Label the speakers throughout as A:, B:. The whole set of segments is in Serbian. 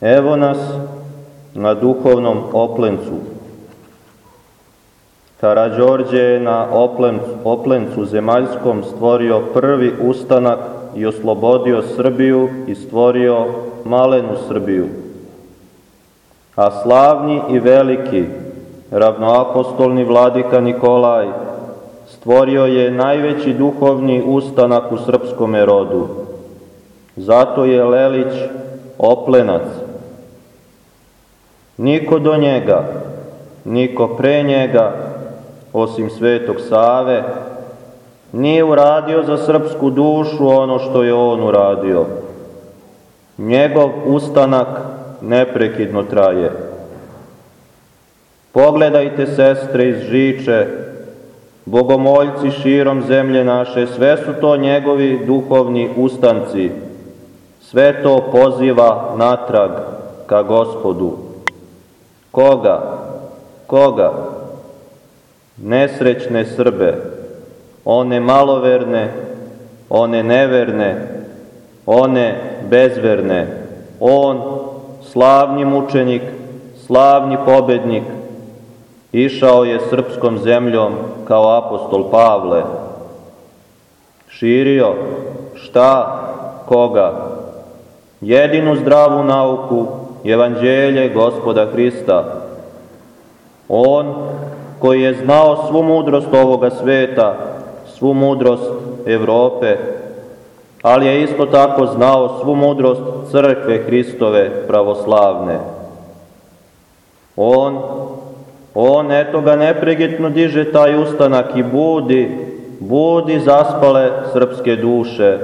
A: Evo nas na duhovnom oplencu. Karađorđe je na oplencu, oplencu zemaljskom stvorio prvi ustanak i oslobodio Srbiju i stvorio malenu Srbiju. A slavni i veliki, ravnoapostolni vladika Nikolaj, stvorio je najveći duhovni ustanak u srpskom rodu. Zato je Lelić oplenac. Niko do njega, niko pre njega, osim Svetog Save, nije uradio za srpsku dušu ono što je on uradio. Njegov ustanak neprekidno traje. Pogledajte, sestre iz Žiče, bogomoljci širom zemlje naše, sve su to njegovi duhovni ustanci. Sve to poziva natrag ka gospodu. Koga? Koga? Nesrećne Srbe, one maloverne, one neverne, one bezverne. On, slavni mučenik, slavni pobednik, išao je srpskom zemljom kao apostol Pavle. Širio šta, koga? Jedinu zdravu nauku, evanđelje gospoda Hrista. On koji je znao svu mudrost ovoga sveta, svu mudrost Evrope, ali je isto tako znao svu mudrost crkve Hristove pravoslavne. On On eto ga nepregitno diže taj ustanak i budi, budi zaspale srpske duše,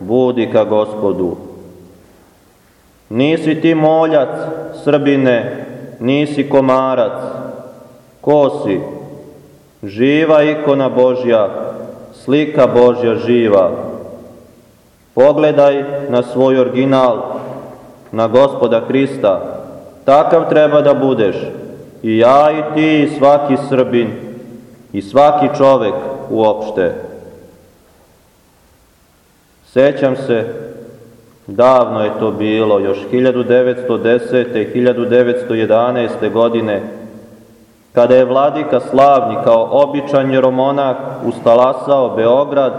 A: budi ka gospodu. Nisi ti moljac, Srbine, nisi komarac, ko si? Živa ikona Božja, slika Božja živa. Pogledaj na svoj original, na gospoda Hrista, takav treba da budeš, i ja i ti i svaki Srbin i svaki čovek uopšte. Sećam se, davno je to bilo, još 1910. i 1911. godine, kada je vladika Slavni kao običan jeromonak ustalasao Beograd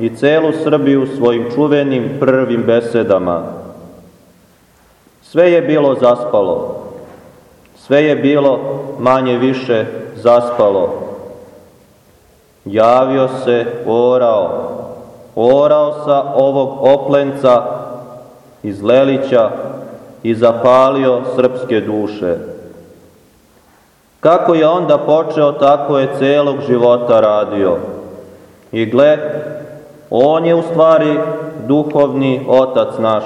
A: i celu Srbiju svojim čuvenim prvim besedama. Sve je bilo zaspalo, Sve je bilo manje više zaspalo. Javio se orao, orao sa ovog oplenca iz Lelića i zapalio srpske duše. Kako je onda počeo, tako je celog života radio. I gle, on je u stvari duhovni otac naš.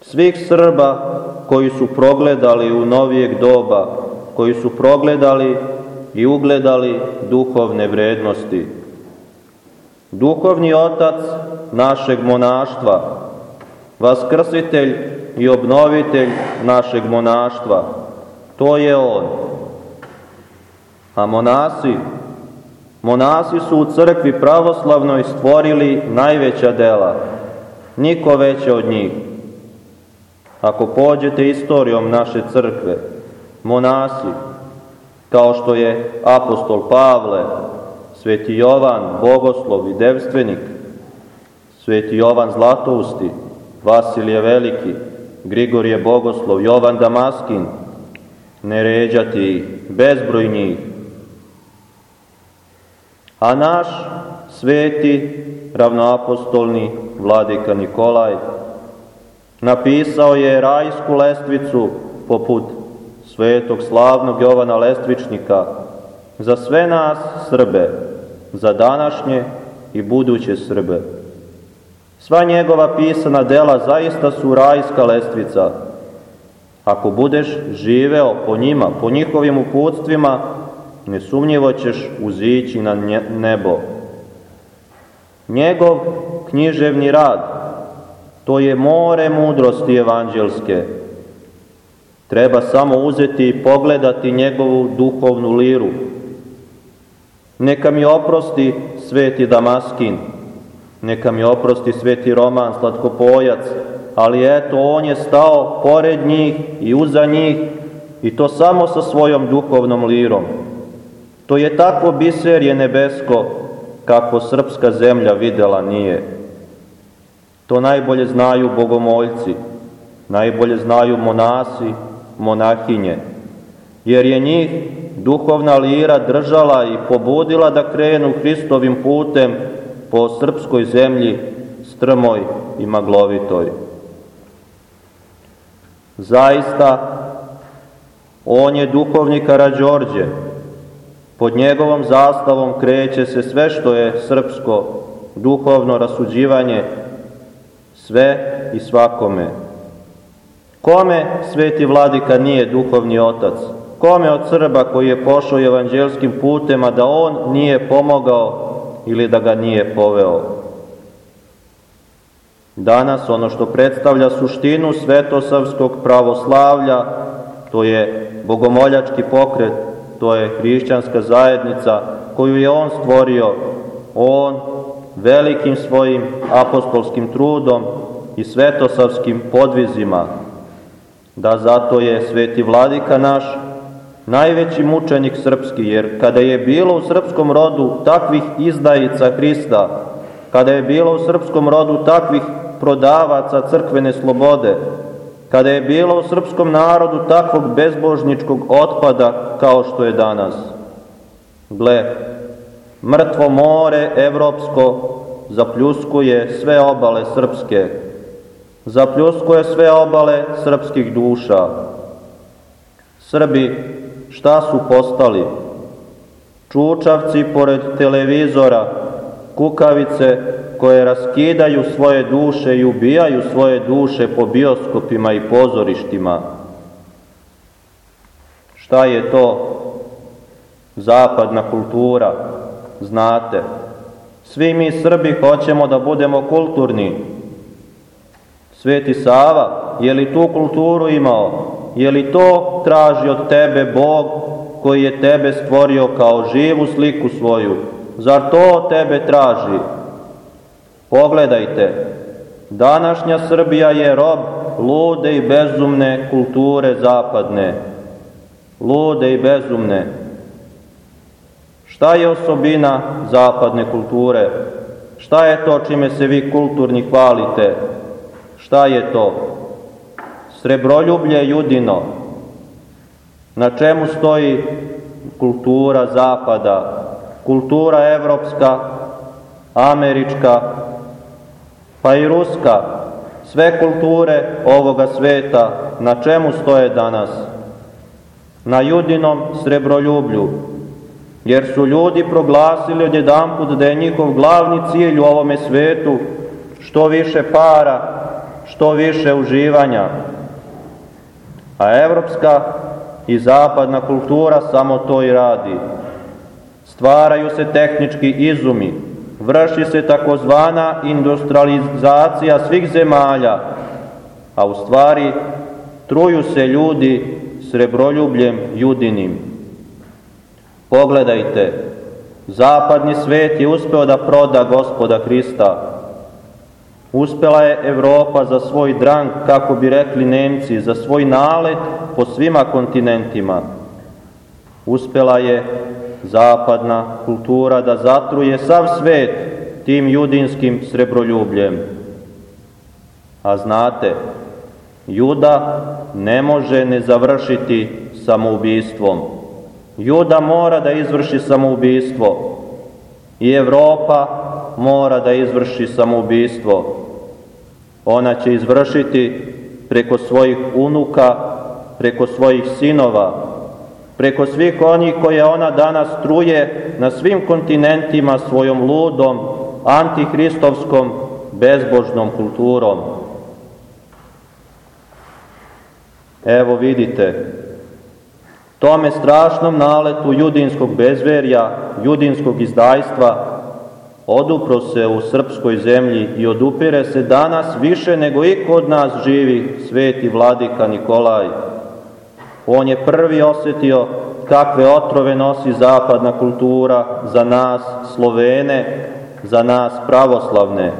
A: Svih Srba koji su progledali u novijeg doba, koji su progledali i ugledali duhovne vrednosti. Duhovni otac našeg monaštva, vaskrsitelj i obnovitelj našeg monaštva, to je on. A monasi, monasi su u crkvi pravoslavnoj stvorili najveća dela, niko veće od njih. Ako pođete istorijom naše crkve, monasi, kao što je apostol Pavle, sveti Jovan, bogoslov i devstvenik, sveti Jovan Zlatousti, Vasilije Veliki, Grigorije Bogoslov, Jovan Damaskin, ne ređati bezbroj njih. A naš sveti ravnoapostolni vladika Nikolaj, Napisao je rajsku lestvicu poput svetog slavnog Jovana Lestvičnika za sve nas Srbe, za današnje i buduće Srbe. Sva njegova pisana dela zaista su rajska lestvica. Ako budeš živeo po njima, po njihovim uputstvima, nesumnjivo ćeš uzići na nebo. Njegov književni rad To je more mudrosti evanđelske. Treba samo uzeti i pogledati njegovu duhovnu liru. Neka mi oprosti sveti Damaskin, neka mi oprosti sveti Roman Slatkopojac, ali eto, on je stao pored njih i uza njih i to samo sa svojom duhovnom lirom. To je takvo biserje nebesko, kako srpska zemlja videla nije. To najbolje znaju bogomoljci, najbolje znaju monasi, monahinje, jer je njih duhovna lira držala i pobudila da krenu Hristovim putem po srpskoj zemlji strmoj i maglovitoj. Zaista, on je duhovni Karađorđe, pod njegovom zastavom kreće se sve što je srpsko, duhovno rasuđivanje, sve i svakome. Kome sveti vladika nije duhovni otac? Kome od Srba koji je pošao evanđelskim putem, a da on nije pomogao ili da ga nije poveo? Danas ono što predstavlja suštinu svetosavskog pravoslavlja, to je bogomoljački pokret, to je hrišćanska zajednica koju je on stvorio, on velikim svojim apostolskim trudom i svetosavskim podvizima, da zato je sveti vladika naš najveći mučenik srpski, jer kada je bilo u srpskom rodu takvih izdajica Hrista, kada je bilo u srpskom rodu takvih prodavaca crkvene slobode, kada je bilo u srpskom narodu takvog bezbožničkog otpada kao što je danas. Gle, mrtvo more evropsko zapljuskuje sve obale srpske, zapljuskuje sve obale srpskih duša. Srbi šta su postali? Čučavci pored televizora, kukavice koje raskidaju svoje duše i ubijaju svoje duše po bioskopima i pozorištima. Šta je to zapadna kultura? Znate, svi mi Srbi hoćemo da budemo kulturni. Sveti Sava, je li tu kulturu imao? Je li to traži od tebe Bog koji je tebe stvorio kao živu sliku svoju? Zar to tebe traži? Pogledajte, današnja Srbija je rob lude i bezumne kulture zapadne. Lude i bezumne. Šta je osobina zapadne kulture? Šta je to čime se vi kulturni hvalite? Šta je to? Srebroljublje judino. Na čemu stoji kultura zapada? Kultura evropska, američka, pa i ruska, sve kulture ovoga sveta, na čemu stoje danas? Na judinom srebroljublju, jer su ljudi proglasili odjedanput da je njihov glavni cilj u ovome svetu što više para, što više uživanja. A evropska i zapadna kultura samo to i radi. Stvaraju se tehnički izumi, vrši se takozvana industrializacija svih zemalja, a u stvari truju se ljudi srebroljubljem judinim. Pogledajte, zapadni svet je uspeo da proda gospoda Hrista. Uspela je Evropa za svoj drang, kako bi rekli Nemci, za svoj nalet po svima kontinentima. Uspela je zapadna kultura da zatruje sav svet tim judinskim srebroljubljem. A znate, juda ne može ne završiti samoubistvom. Juda mora da izvrši samoubistvo i Evropa mora da izvrši samoubistvo. Ona će izvršiti preko svojih unuka, preko svojih sinova, preko svih onih koje ona danas truje na svim kontinentima svojom ludom, antihristovskom, bezbožnom kulturom. Evo vidite, tome strašnom naletu judinskog bezverja, judinskog izdajstva, odupro se u srpskoj zemlji i odupire se danas više nego i kod nas živi sveti vladika Nikolaj, On je prvi osetio kakve otrove nosi zapadna kultura za nas Slovene, za nas pravoslavne.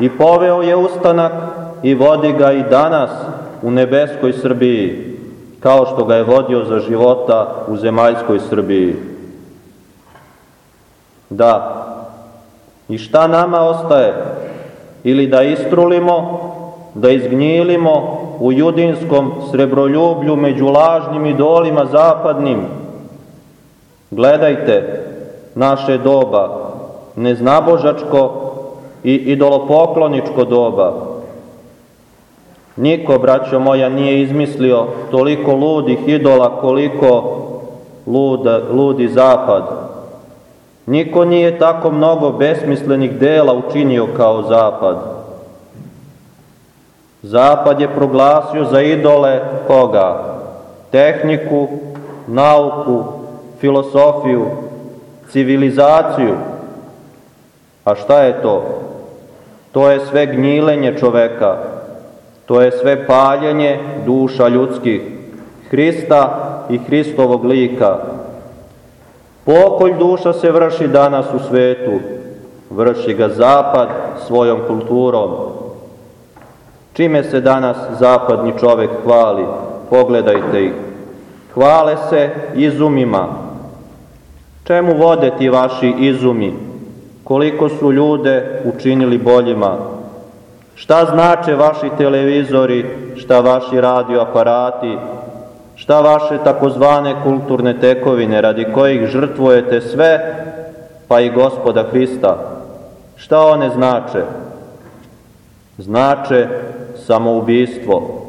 A: I poveo je ustanak i vodi ga i danas u nebeskoj Srbiji, kao što ga je vodio za života u zemaljskoj Srbiji. Da, i šta nama ostaje? Ili da istrulimo, da izgnjilimo u judinskom srebroljublju među lažnim idolima zapadnim. Gledajte naše doba, neznabožačko i idolopokloničko doba. Niko, braćo moja, nije izmislio toliko ludih idola koliko lud, ludi zapad. Niko nije tako mnogo besmislenih dela učinio kao zapad. Zapad je proglasio za idole koga? Tehniku, nauku, filosofiju, civilizaciju. A šta je to? To je sve gnjilenje čoveka, to je sve paljenje duša ljudskih, Hrista i Hristovog lika. Pokolj duša se vrši danas u svetu, vrši ga zapad svojom kulturom. Čime se danas zapadni čovek hvali? Pogledajte ih. Hvale se izumima. Čemu vode ti vaši izumi? Koliko su ljude učinili boljima? Šta znače vaši televizori, šta vaši radioaparati, šta vaše takozvane kulturne tekovine radi kojih žrtvujete sve, pa i gospoda Hrista? Šta one znače? Znače samoubistvo.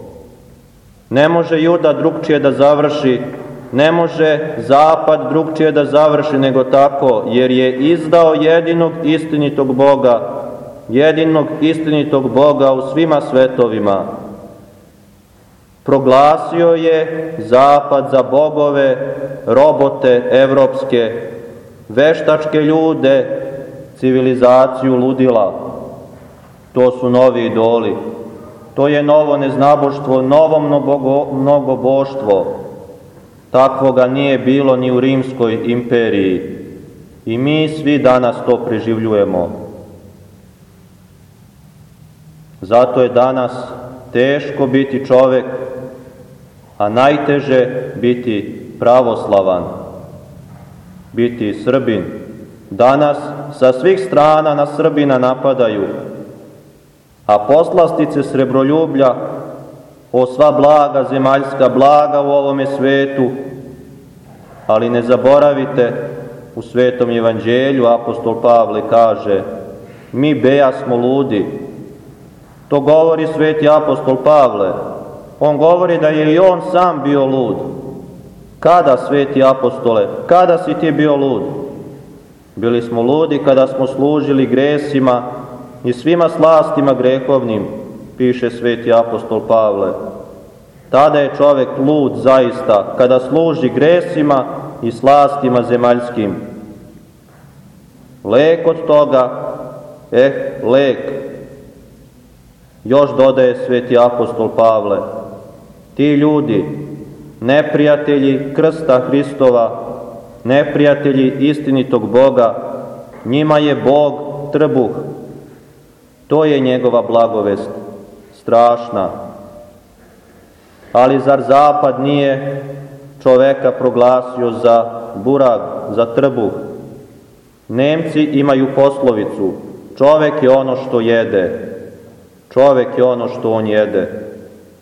A: Ne može juda drugčije da završi, ne može zapad drugčije da završi nego tako, jer je izdao jedinog istinitog Boga, jedinog istinitog Boga u svima svetovima. Proglasio je zapad za bogove, robote evropske, veštačke ljude, civilizaciju ludila. To su novi idoli. To je novo neznaboštvo, novo mnogoboštvo. Takvoga nije bilo ni u Rimskoj imperiji. I mi svi danas to preživljujemo. Zato je danas teško biti čovek, a najteže biti pravoslavan, biti Srbin. Danas sa svih strana na Srbina napadaju, a poslastice srebroljublja o sva blaga, zemaljska blaga u ovome svetu, ali ne zaboravite, u Svetom evanđelju apostol Pavle kaže, mi beja smo ludi, To govori sveti apostol Pavle. On govori da je i on sam bio lud. Kada, sveti apostole, kada si ti bio lud? Bili smo ludi kada smo služili gresima i svima slastima grehovnim, piše sveti apostol Pavle. Tada je čovek lud zaista, kada služi gresima i slastima zemaljskim. Lek od toga, eh, lek, Još dodaje sveti apostol Pavle, ti ljudi, neprijatelji krsta Hristova, neprijatelji istinitog Boga, njima je Bog trbuh. To je njegova blagovest, strašna. Ali zar zapad nije čoveka proglasio za burag, za trbuh? Nemci imaju poslovicu, čovek je ono što jede, Čovek je ono što on jede.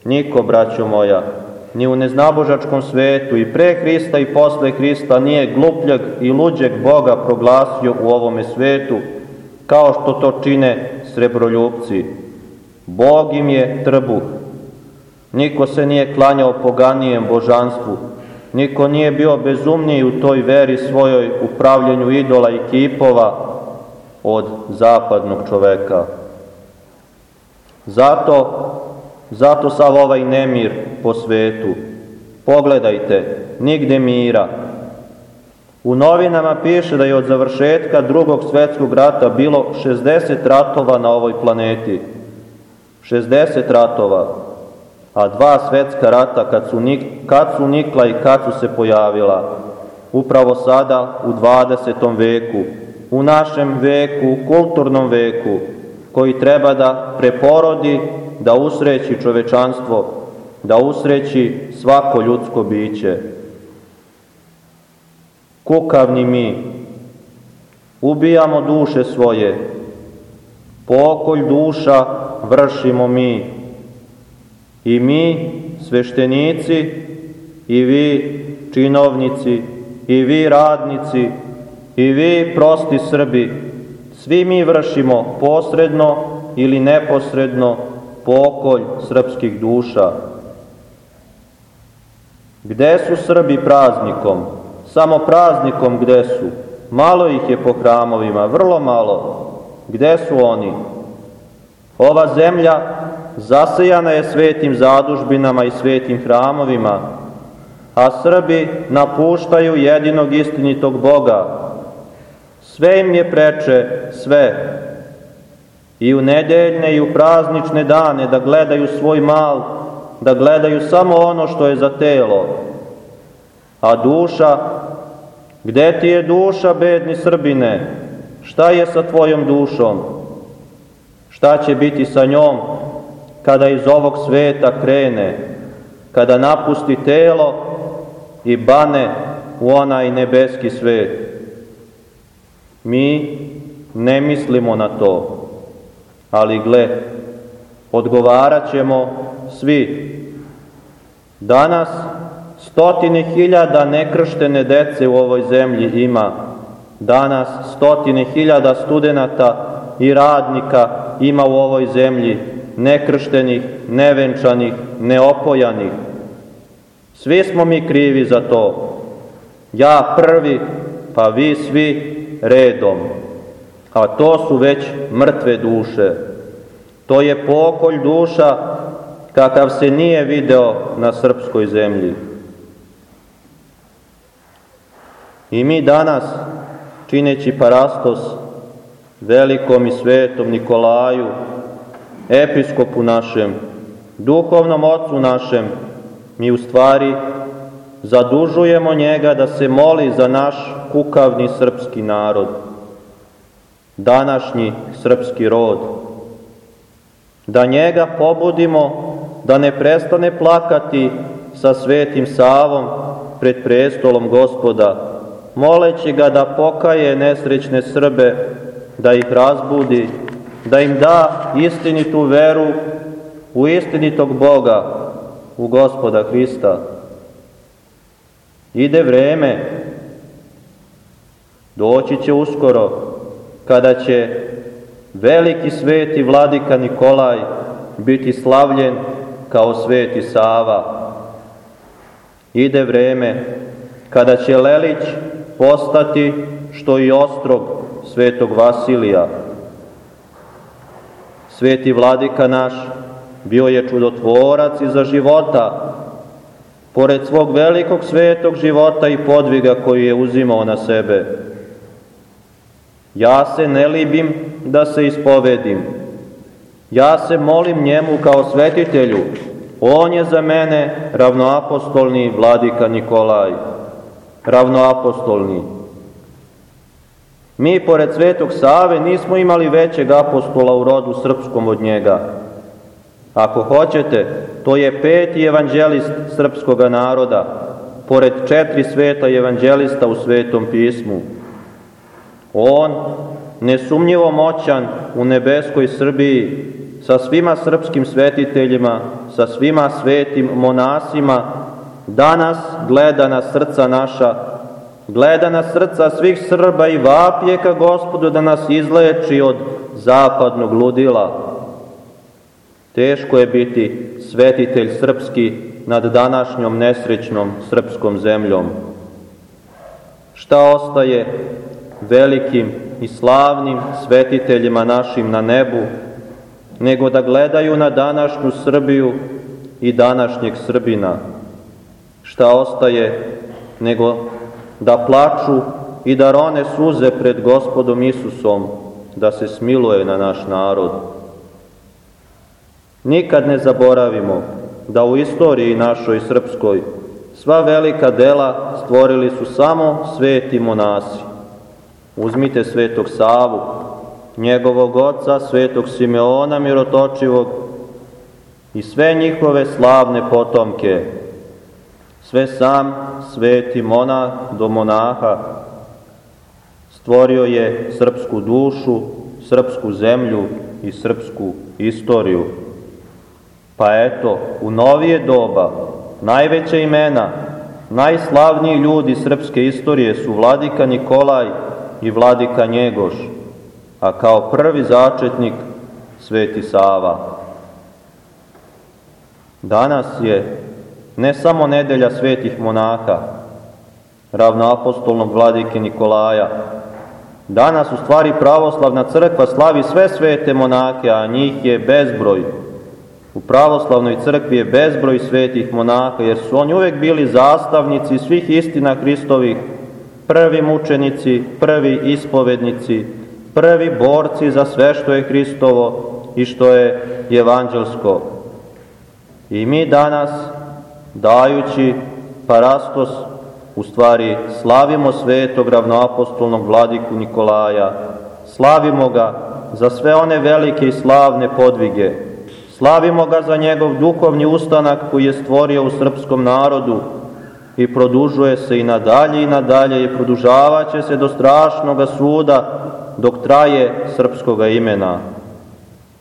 A: Niko, braćo moja, ni u neznabožačkom svetu i pre Hrista i posle Hrista nije glupljeg i luđeg Boga proglasio u ovome svetu, kao što to čine srebroljubci. Bog im je trbuh. Niko se nije klanjao poganijem božanstvu, niko nije bio bezumniji u toj veri svojoj upravljanju idola i kipova od zapadnog čoveka. Zato, zato sav ovaj nemir po svetu. Pogledajte, nigde mira. U novinama piše da je od završetka drugog svetskog rata bilo 60 ratova na ovoj planeti. 60 ratova, a dva svetska rata kad su, nik, kad su nikla i kad su se pojavila. Upravo sada u 20. veku, u našem veku, kulturnom veku, koji treba da preporodi, da usreći čovečanstvo, da usreći svako ljudsko biće. Kukavni mi, ubijamo duše svoje, pokolj duša vršimo mi, i mi, sveštenici, i vi, činovnici, i vi, radnici, i vi, prosti Srbi, svi mi vršimo posredno ili neposredno pokolj srpskih duša. Gde su Srbi praznikom? Samo praznikom gde su? Malo ih je po hramovima, vrlo malo. Gde su oni? Ova zemlja zasejana je svetim zadužbinama i svetim hramovima, a Srbi napuštaju jedinog istinitog Boga. Sve im je preče, sve. I u nedeljne i u praznične dane da gledaju svoj mal, da gledaju samo ono što je za telo. A duša, gde ti je duša, bedni Srbine? Šta je sa tvojom dušom? Šta će biti sa njom kada iz ovog sveta krene, kada napusti telo i bane u onaj nebeski svet? Mi ne mislimo na to, ali gle, odgovarat ćemo svi. Danas stotine hiljada nekrštene dece u ovoj zemlji ima, Danas stotine hiljada studenata i radnika ima u ovoj zemlji, nekrštenih, nevenčanih, neopojanih. Svi smo mi krivi za to. Ja prvi, pa vi svi redom. A to su već mrtve duše. To je pokolj duša kakav se nije video na srpskoj zemlji. I mi danas čineći parastos velikom i svetom Nikolaju, episkopu našem, duhovnom ocu našem, mi u stvari zadužujemo njega da se moli za naš kukavni srpski narod, današnji srpski rod, da njega pobudimo da ne prestane plakati sa svetim Savom pred prestolom gospoda, moleći ga da pokaje nesrećne Srbe, da ih razbudi, da im da istinitu veru u istinitog Boga, u gospoda Hrista. Ide vreme, doći će uskoro, kada će veliki sveti vladika Nikolaj biti slavljen kao sveti Sava. Ide vreme kada će Lelić postati što i ostrog svetog Vasilija. Sveti vladika naš bio je čudotvorac iza života, pored svog velikog svetog života i podviga koji je uzimao na sebe. Ja se ne libim da se ispovedim. Ja se molim njemu kao svetitelju. On je za mene ravnoapostolni vladika Nikolaj ravnoapostolni. Mi, pored Svetog Save, nismo imali većeg apostola u rodu srpskom od njega. Ako hoćete, to je peti evanđelist srpskoga naroda, pored četiri sveta evanđelista u Svetom pismu. On, nesumnjivo moćan u nebeskoj Srbiji, sa svima srpskim svetiteljima, sa svima svetim monasima, danas gleda na srca naša, gleda na srca svih Srba i vapije ka gospodu da nas izleči od zapadnog ludila. Teško je biti svetitelj srpski nad današnjom nesrećnom srpskom zemljom. Šta ostaje velikim i slavnim svetiteljima našim na nebu, nego da gledaju na današnju Srbiju i današnjeg Srbina, šta ostaje nego da plaču i da rone suze pred gospodom Isusom, da se smiluje na naš narod. Nikad ne zaboravimo da u istoriji našoj srpskoj sva velika dela stvorili su samo sveti monasi. Uzmite svetog Savu, njegovog oca, svetog Simeona Mirotočivog, i sve njihove slavne potomke, sve sam sveti monah do monaha, stvorio je srpsku dušu, srpsku zemlju i srpsku istoriju. Pa eto, u novije doba, najveća imena, najslavniji ljudi srpske istorije su vladika Nikolaj i vladika Njegoš, a kao prvi začetnik Sveti Sava. Danas je ne samo nedelja svetih monaha, ravnoapostolnog vladike Nikolaja, Danas u stvari pravoslavna crkva slavi sve svete monake, a njih je bezbroj. U pravoslavnoj crkvi je bezbroj svetih monaka, jer su oni uvek bili zastavnici svih istina Hristovih, prvi mučenici, prvi ispovednici, prvi borci za sve što je Hristovo i što je evanđelsko. I mi danas, dajući parastos U stvari, slavimo svetog ravnoapostolnog vladiku Nikolaja, slavimo ga za sve one velike i slavne podvige, slavimo ga za njegov duhovni ustanak koji je stvorio u srpskom narodu i produžuje se i nadalje i nadalje i produžavaće se do strašnoga suda dok traje srpskoga imena.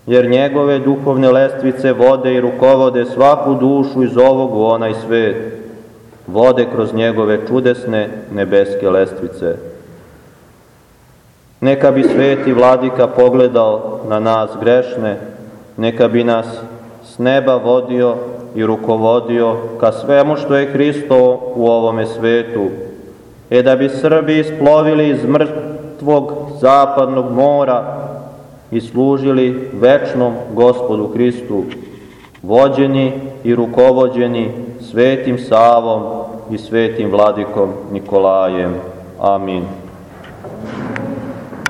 A: Jer njegove duhovne lestvice vode i rukovode svaku dušu iz ovog u onaj svet vode kroz njegove čudesne nebeske lestvice. Neka bi sveti vladika pogledao na nas grešne, neka bi nas neba vodio i rukovodio ka svemu što je Hristo u ovome svetu, e da bi Srbi isplovili iz mrtvog zapadnog mora i služili večnom gospodu Hristu, vođeni i rukovođeni svetim Savom i svetim vladikom Nikolajem. Amin.